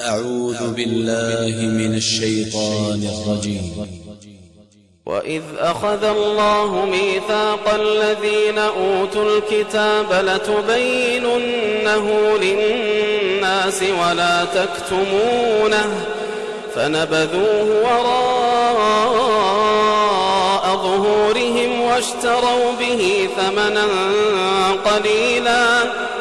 أعوذ بالله من الشيطان الرجيم. وإذ أخذ الله ميثاق الذين أوتوا الكتاب لتبيننه للناس ولا تكتمونه فنبذوه وراء ظهورهم واشتروا به ثمنا قليلا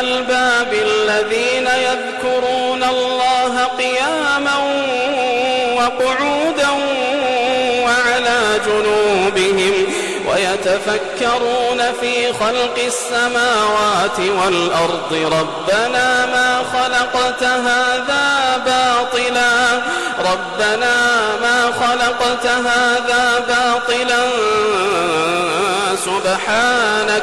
الألباب الذين يذكرون الله قياما وقعودا وعلى جنوبهم ويتفكرون في خلق السماوات والأرض ربنا ما خلقت هذا باطلا ربنا ما خلقت هذا باطلا سبحانك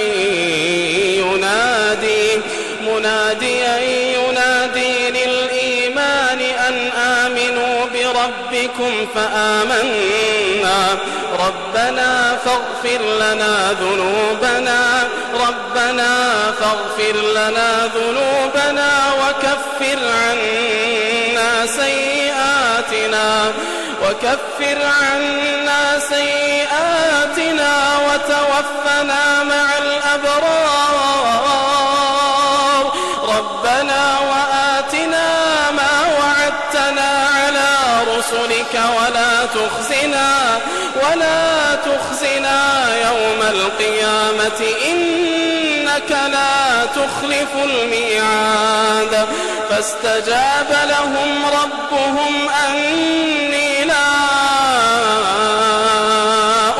أن آمنوا بربكم فآمنا. ربنا فاغفر لنا ذنوبنا. ربنا فاغفر لنا ذنوبنا وكفر عنا سيئاتنا. وكفر عنا سيئاتنا وتوفنا مع رسلك ولا تخزنا ولا تخزنا يوم القيامة. إنك لا تخلف الميعاد. فاستجاب لهم ربهم أني لا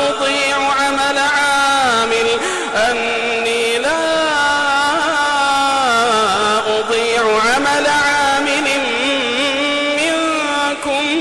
أضيع عمل عامل. أني لا أضيع عمل عامل منكم. من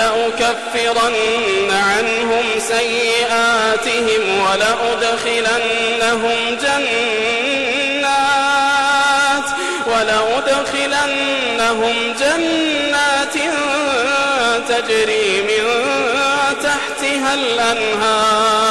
لأكفرن عنهم سيئاتهم ولأدخلنهم جنات ولأدخلنهم جنات تجري من تحتها الأنهار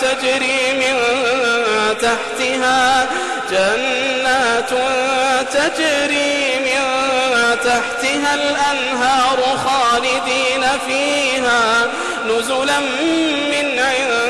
تجري من تحتها جنات تجري من تحتها الأنهار خالدين فيها. نزلا من عند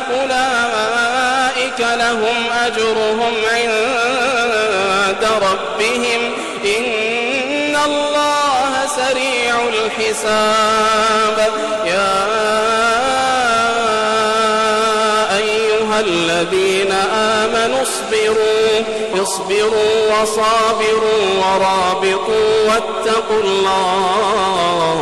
لهم أجرهم عند ربهم إن الله سريع الحساب. يا أيها الذين آمنوا اصبروا اصبروا وصابروا ورابطوا واتقوا الله.